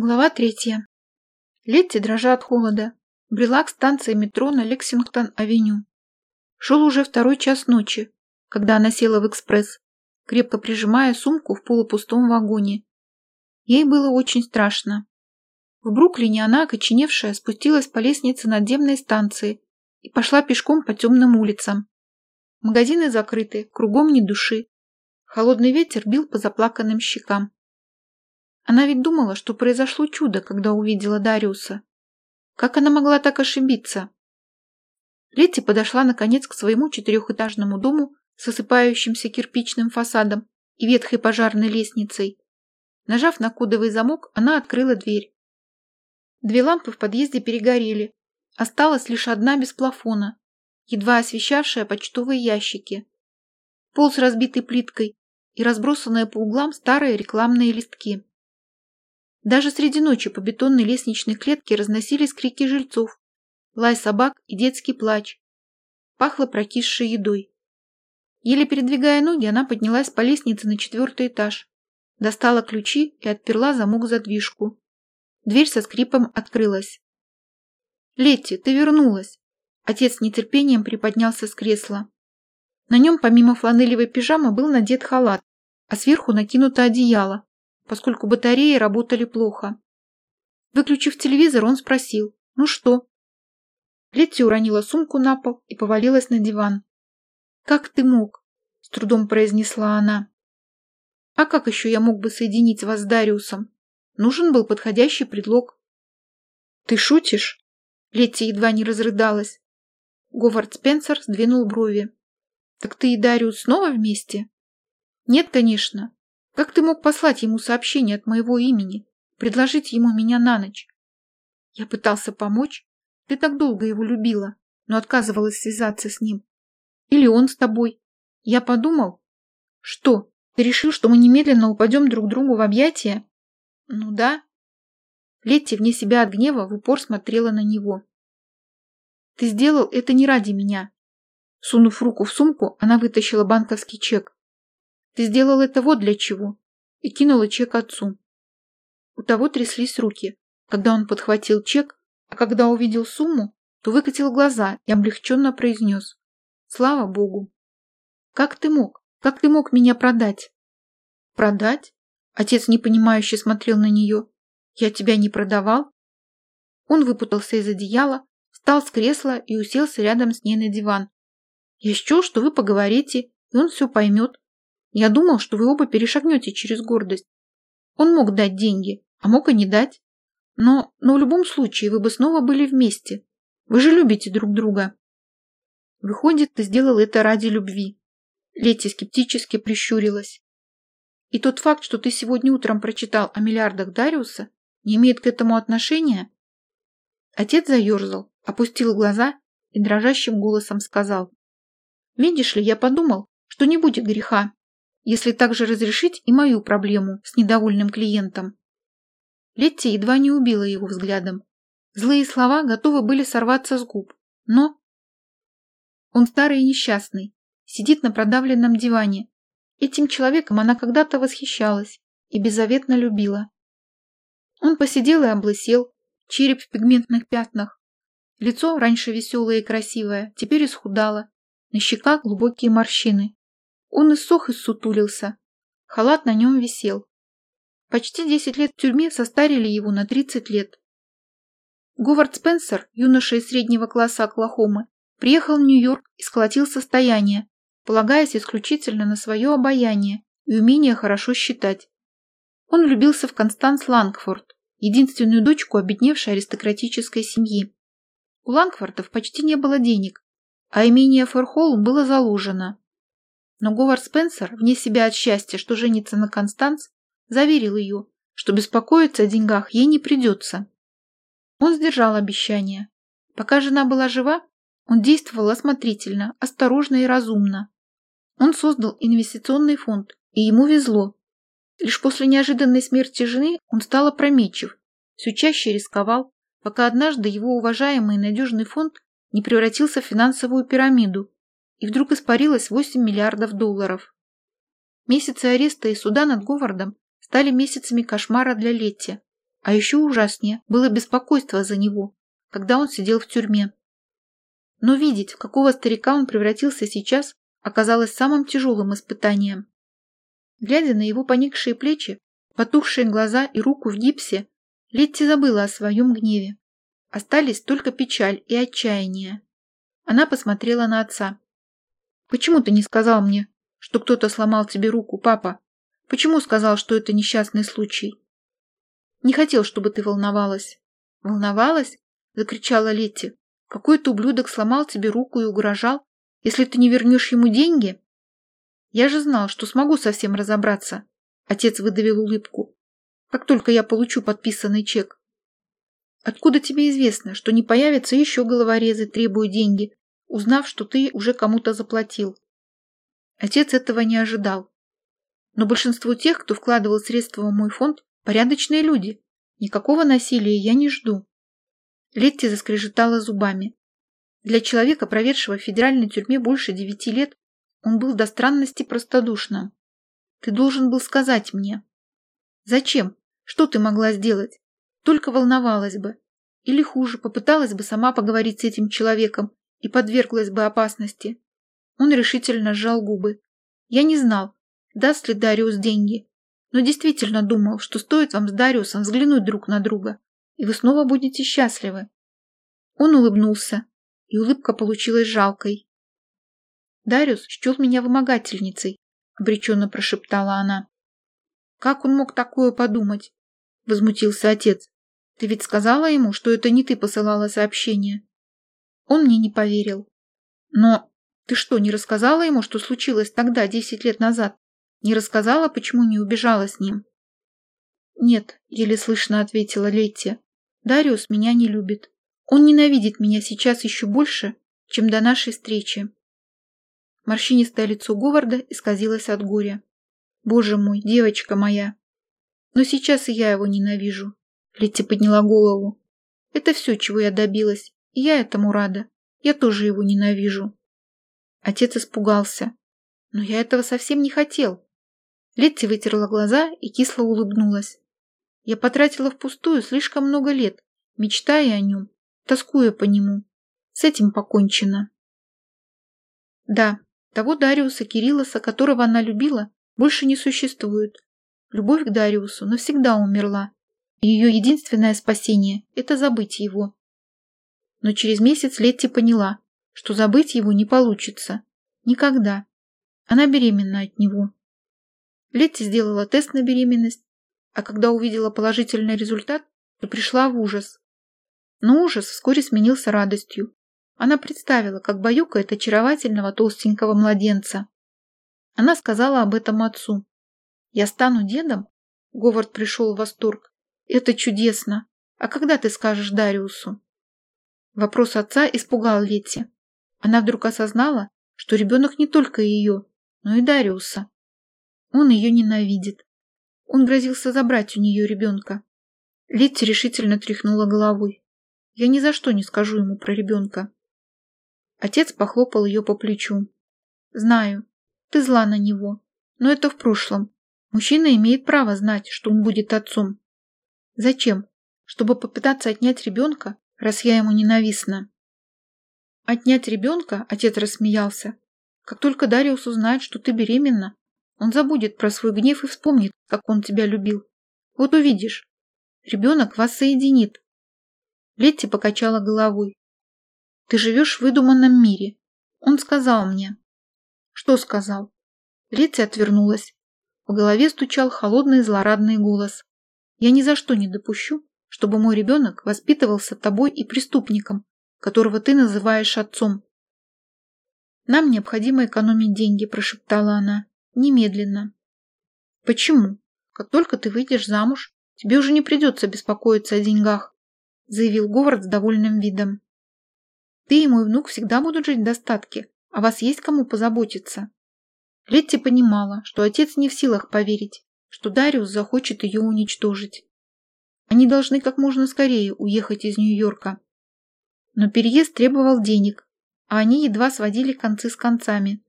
Глава третья. Летти, дрожа от холода, брела к станции метро на Лексингтон-авеню. Шел уже второй час ночи, когда она села в экспресс, крепко прижимая сумку в полупустом вагоне. Ей было очень страшно. В Бруклине она, окоченевшая, спустилась по лестнице надземной станции и пошла пешком по темным улицам. Магазины закрыты, кругом ни души. Холодный ветер бил по заплаканным щекам. Она ведь думала, что произошло чудо, когда увидела Дариуса. Как она могла так ошибиться? Летти подошла наконец к своему четырехэтажному дому с осыпающимся кирпичным фасадом и ветхой пожарной лестницей. Нажав на кодовый замок, она открыла дверь. Две лампы в подъезде перегорели. Осталась лишь одна без плафона, едва освещавшая почтовые ящики. Пол с разбитой плиткой и разбросанные по углам старые рекламные листки. Даже среди ночи по бетонной лестничной клетке разносились крики жильцов, лай собак и детский плач. Пахло прокисшей едой. Еле передвигая ноги, она поднялась по лестнице на четвертый этаж, достала ключи и отперла замок-задвижку. Дверь со скрипом открылась. «Летти, ты вернулась!» Отец с нетерпением приподнялся с кресла. На нем помимо фланелевой пижамы был надет халат, а сверху накинуто одеяло, поскольку батареи работали плохо. Выключив телевизор, он спросил, ну что? Летти уронила сумку на пол и повалилась на диван. «Как ты мог?» – с трудом произнесла она. «А как еще я мог бы соединить вас с Дариусом? Нужен был подходящий предлог». «Ты шутишь?» Летти едва не разрыдалась. Говард Спенсер сдвинул брови. «Так ты и Дариус снова вместе?» «Нет, конечно. Как ты мог послать ему сообщение от моего имени, предложить ему меня на ночь? Я пытался помочь. Ты так долго его любила, но отказывалась связаться с ним. Или он с тобой. Я подумал. Что, ты решил, что мы немедленно упадем друг другу в объятия? Ну да. Летти вне себя от гнева в упор смотрела на него. Ты сделал это не ради меня. Сунув руку в сумку, она вытащила банковский чек. Ты сделал это вот для чего. И кинула чек отцу. У того тряслись руки, когда он подхватил чек, а когда увидел сумму, то выкатил глаза и облегченно произнес. Слава Богу. Как ты мог? Как ты мог меня продать? Продать? Отец непонимающе смотрел на нее. Я тебя не продавал? Он выпутался из одеяла, встал с кресла и уселся рядом с ней на диван. Я счел, что вы поговорите, и он все поймет, я думал, что вы оба перешагнете через гордость. Он мог дать деньги, а мог и не дать. Но, но в любом случае вы бы снова были вместе. Вы же любите друг друга. Выходит, ты сделал это ради любви. Летти скептически прищурилась. И тот факт, что ты сегодня утром прочитал о миллиардах Дариуса, не имеет к этому отношения? Отец заерзал, опустил глаза и дрожащим голосом сказал. Видишь ли, я подумал, что не будет греха, если также разрешить и мою проблему с недовольным клиентом. Летти едва не убила его взглядом. Злые слова готовы были сорваться с губ, но... Он старый и несчастный, сидит на продавленном диване. Этим человеком она когда-то восхищалась и беззаветно любила. Он посидел и облысел, череп в пигментных пятнах. Лицо, раньше веселое и красивое, теперь исхудало, на щеках глубокие морщины. Он иссох и сутулился. Халат на нем висел. Почти десять лет в тюрьме состарили его на тридцать лет. Говард Спенсер, юноша из среднего класса Оклахомы, приехал в Нью-Йорк и сколотил состояние, полагаясь исключительно на свое обаяние и умение хорошо считать. Он влюбился в Констанс Лангфорд, единственную дочку обедневшей аристократической семьи. У Лангфордов почти не было денег, а имение Форхолл было заложено. Но Говард Спенсер, вне себя от счастья, что женится на Констанс, заверил ее, что беспокоиться о деньгах ей не придется. Он сдержал обещание. Пока жена была жива, он действовал осмотрительно, осторожно и разумно. Он создал инвестиционный фонд, и ему везло. Лишь после неожиданной смерти жены он стал опрометчив, все чаще рисковал, пока однажды его уважаемый и надежный фонд не превратился в финансовую пирамиду, и вдруг испарилось 8 миллиардов долларов. Месяцы ареста и суда над Говардом стали месяцами кошмара для Летти. А еще ужаснее было беспокойство за него, когда он сидел в тюрьме. Но видеть, в какого старика он превратился сейчас, оказалось самым тяжелым испытанием. Глядя на его поникшие плечи, потухшие глаза и руку в гипсе, Летти забыла о своем гневе. Остались только печаль и отчаяние. Она посмотрела на отца. «Почему ты не сказал мне, что кто-то сломал тебе руку, папа? Почему сказал, что это несчастный случай?» «Не хотел, чтобы ты волновалась». «Волновалась?» – закричала Летти. «Какой-то ублюдок сломал тебе руку и угрожал, если ты не вернешь ему деньги?» «Я же знал, что смогу совсем разобраться», – отец выдавил улыбку. «Как только я получу подписанный чек». «Откуда тебе известно, что не появятся еще головорезы, требуя деньги, узнав, что ты уже кому-то заплатил?» Отец этого не ожидал. Но большинство тех, кто вкладывал средства в мой фонд, порядочные люди. Никакого насилия я не жду. Летти заскрежетала зубами. Для человека, проведшего в федеральной тюрьме больше девяти лет, он был до странности простодушным. Ты должен был сказать мне. Зачем? Что ты могла сделать? Только волновалась бы. Или хуже, попыталась бы сама поговорить с этим человеком и подверглась бы опасности. Он решительно сжал губы. Я не знал, даст ли Дариус деньги, но действительно думал, что стоит вам с Дариусом взглянуть друг на друга, и вы снова будете счастливы. Он улыбнулся, и улыбка получилась жалкой. Дариус счел меня вымогательницей, обреченно прошептала она. Как он мог такое подумать? Возмутился отец. Ты ведь сказала ему, что это не ты посылала сообщение. Он мне не поверил. Но ты что, не рассказала ему, что случилось тогда, десять лет назад? Не рассказала, почему не убежала с ним? Нет, еле слышно ответила Летти. Дариус меня не любит. Он ненавидит меня сейчас еще больше, чем до нашей встречи. Морщинистое лицо Говарда исказилось от горя. «Боже мой, девочка моя!» «Но сейчас и я его ненавижу», — Летти подняла голову. «Это все, чего я добилась, я этому рада. Я тоже его ненавижу». Отец испугался. «Но я этого совсем не хотел». Летти вытерла глаза и кисло улыбнулась. «Я потратила впустую слишком много лет, мечтая о нем, тоскуя по нему. С этим покончено». Да, того Дариуса Кириллоса, которого она любила, больше не существует. Любовь к Дариусу навсегда умерла. И ее единственное спасение – это забыть его. Но через месяц Летти поняла, что забыть его не получится. Никогда. Она беременна от него. Летти сделала тест на беременность, а когда увидела положительный результат, то пришла в ужас. Но ужас вскоре сменился радостью. Она представила, как баюкает очаровательного толстенького младенца. Она сказала об этом отцу. «Я стану дедом?» Говард пришел в восторг. «Это чудесно! А когда ты скажешь Дариусу?» Вопрос отца испугал Летти. Она вдруг осознала, что ребенок не только ее, но и Дариуса. Он ее ненавидит. Он грозился забрать у нее ребенка. Летти решительно тряхнула головой. Я ни за что не скажу ему про ребенка. Отец похлопал ее по плечу. «Знаю, ты зла на него, но это в прошлом. Мужчина имеет право знать, что он будет отцом. Зачем? Чтобы попытаться отнять ребенка, раз я ему ненавистна?» «Отнять ребенка?» – отец рассмеялся. «Как только Дариус узнает, что ты беременна, он забудет про свой гнев и вспомнит, как он тебя любил. Вот увидишь. Ребенок вас соединит». Летти покачала головой. Ты живешь в выдуманном мире. Он сказал мне. Что сказал? Летти отвернулась. В голове стучал холодный злорадный голос. Я ни за что не допущу, чтобы мой ребенок воспитывался тобой и преступником, которого ты называешь отцом. Нам необходимо экономить деньги, прошептала она. Немедленно. Почему? Как только ты выйдешь замуж, тебе уже не придется беспокоиться о деньгах, заявил Говард с довольным видом. Ты и мой внук всегда будут жить в достатке, а вас есть кому позаботиться. Летти понимала, что отец не в силах поверить, что Дариус захочет ее уничтожить. Они должны как можно скорее уехать из Нью-Йорка. Но переезд требовал денег, а они едва сводили концы с концами.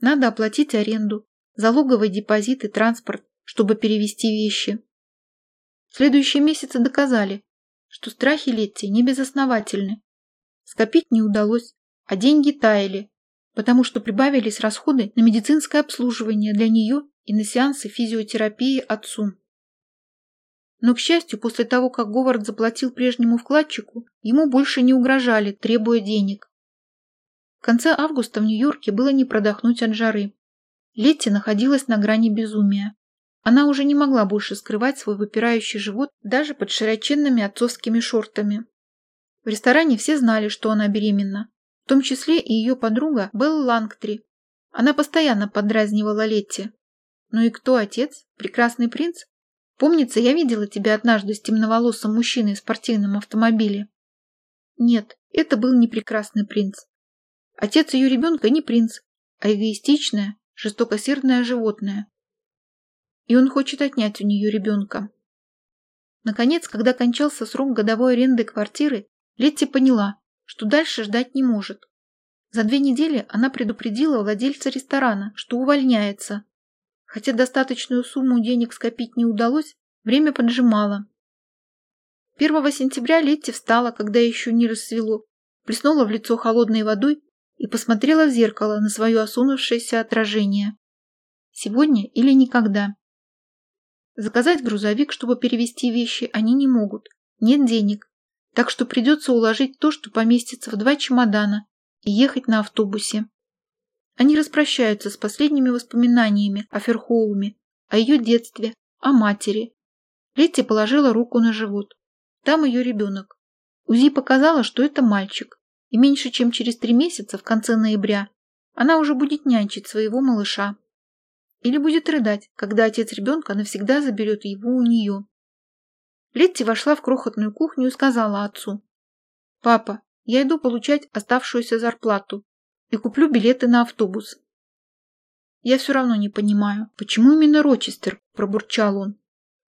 Надо оплатить аренду, залоговый депозит и транспорт, чтобы перевести вещи. Следующие месяцы доказали, что страхи Летти не безосновательны. Скопить не удалось, а деньги таяли, потому что прибавились расходы на медицинское обслуживание для нее и на сеансы физиотерапии отцу. Но, к счастью, после того, как Говард заплатил прежнему вкладчику, ему больше не угрожали, требуя денег. В конце августа в Нью-Йорке было не продохнуть от жары. Летти находилась на грани безумия. Она уже не могла больше скрывать свой выпирающий живот даже под широченными отцовскими шортами. В ресторане все знали, что она беременна, в том числе и ее подруга Белл Лангтри. Она постоянно подразнивала Летти. «Ну и кто отец? Прекрасный принц? Помнится, я видела тебя однажды с темноволосым мужчиной в спортивном автомобиле». Нет, это был не прекрасный принц. Отец ее ребенка не принц, а эгоистичное, жестокосердное животное. И он хочет отнять у нее ребенка. Наконец, когда кончался срок годовой аренды квартиры, Летти поняла, что дальше ждать не может. За две недели она предупредила владельца ресторана, что увольняется. Хотя достаточную сумму денег скопить не удалось, время поджимало. 1 сентября Летти встала, когда еще не рассвело, плеснула в лицо холодной водой и посмотрела в зеркало на свое осунувшееся отражение. Сегодня или никогда. Заказать грузовик, чтобы перевезти вещи, они не могут. Нет денег. Так что придется уложить то, что поместится в два чемодана, и ехать на автобусе. Они распрощаются с последними воспоминаниями о Ферхоуме, о ее детстве, о матери. Летти положила руку на живот. Там ее ребенок. УЗИ показала, что это мальчик и меньше чем через три месяца, в конце ноября, она уже будет нянчить своего малыша. Или будет рыдать, когда отец ребенка навсегда заберет его у нее. Летти вошла в крохотную кухню и сказала отцу. «Папа, я иду получать оставшуюся зарплату и куплю билеты на автобус». «Я все равно не понимаю, почему именно Рочестер?» – пробурчал он.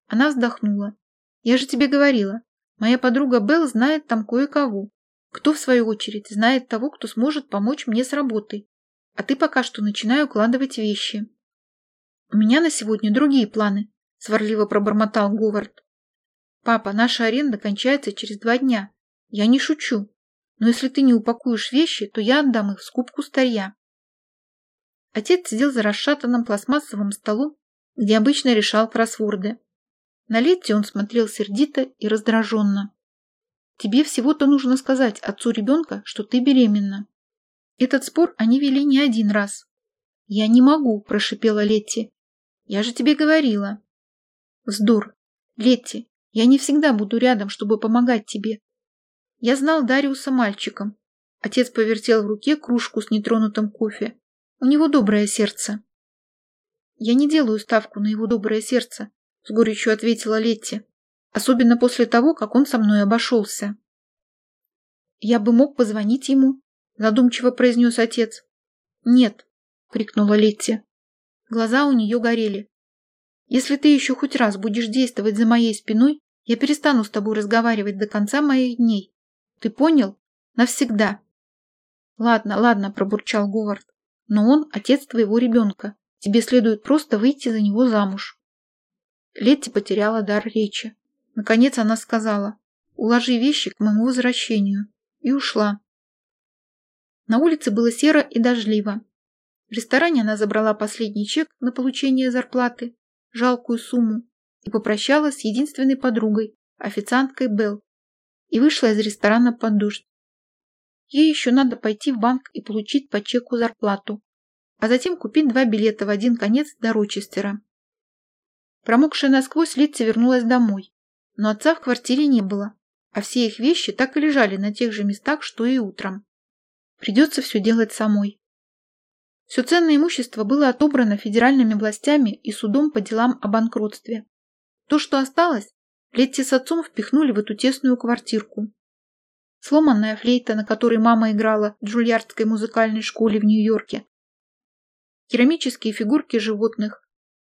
Она вздохнула. «Я же тебе говорила, моя подруга Белл знает там кое-кого кто, в свою очередь, знает того, кто сможет помочь мне с работой. А ты пока что начинай укладывать вещи. У меня на сегодня другие планы, сварливо пробормотал Говард. Папа, наша аренда кончается через два дня. Я не шучу. Но если ты не упакуешь вещи, то я отдам их в скупку старья. Отец сидел за расшатанным пластмассовым столом, где обычно решал кроссворды. На Летти он смотрел сердито и раздраженно. Тебе всего-то нужно сказать отцу ребенка, что ты беременна. Этот спор они вели не один раз. Я не могу, прошипела Летти. Я же тебе говорила. Вздор. Летти, я не всегда буду рядом, чтобы помогать тебе. Я знал Дариуса мальчиком. Отец повертел в руке кружку с нетронутым кофе. У него доброе сердце. Я не делаю ставку на его доброе сердце, с горечью ответила Летти особенно после того, как он со мной обошелся. «Я бы мог позвонить ему», – задумчиво произнес отец. «Нет», – крикнула Летти. Глаза у нее горели. «Если ты еще хоть раз будешь действовать за моей спиной, я перестану с тобой разговаривать до конца моих дней. Ты понял? Навсегда». «Ладно, ладно», – пробурчал Говард. «Но он отец твоего ребенка. Тебе следует просто выйти за него замуж». Летти потеряла дар речи. Наконец она сказала, уложи вещи к моему возвращению, и ушла. На улице было серо и дождливо. В ресторане она забрала последний чек на получение зарплаты, жалкую сумму, и попрощалась с единственной подругой, официанткой Белл, и вышла из ресторана под дождь. Ей еще надо пойти в банк и получить по чеку зарплату, а затем купить два билета в один конец до Рочестера. Промокшая насквозь, Литца вернулась домой но отца в квартире не было, а все их вещи так и лежали на тех же местах, что и утром. Придется все делать самой. Все ценное имущество было отобрано федеральными властями и судом по делам о банкротстве. То, что осталось, Летти с отцом впихнули в эту тесную квартирку. Сломанная флейта, на которой мама играла в Джульярдской музыкальной школе в Нью-Йорке. Керамические фигурки животных.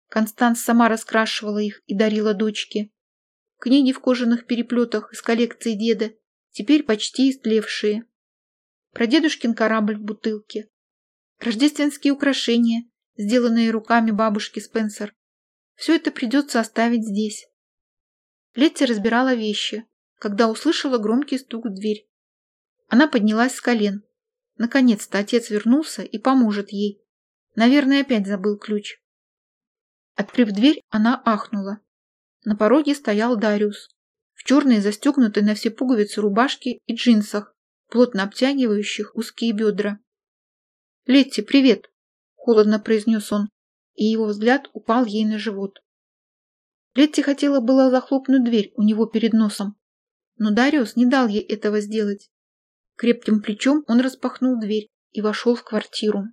Констанс сама раскрашивала их и дарила дочке. Книги в кожаных переплетах из коллекции деда, теперь почти истлевшие. Про дедушкин корабль в бутылке. Рождественские украшения, сделанные руками бабушки Спенсер. Все это придется оставить здесь. Летти разбирала вещи, когда услышала громкий стук в дверь. Она поднялась с колен. Наконец-то отец вернулся и поможет ей. Наверное, опять забыл ключ. Открыв дверь, она ахнула. На пороге стоял Дариус. В черной застегнутой на все пуговицы рубашке и джинсах, плотно обтягивающих узкие бедра. «Летти, привет!» – холодно произнес он, и его взгляд упал ей на живот. Летти хотела было захлопнуть дверь у него перед носом, но Дариус не дал ей этого сделать. Крепким плечом он распахнул дверь и вошел в квартиру.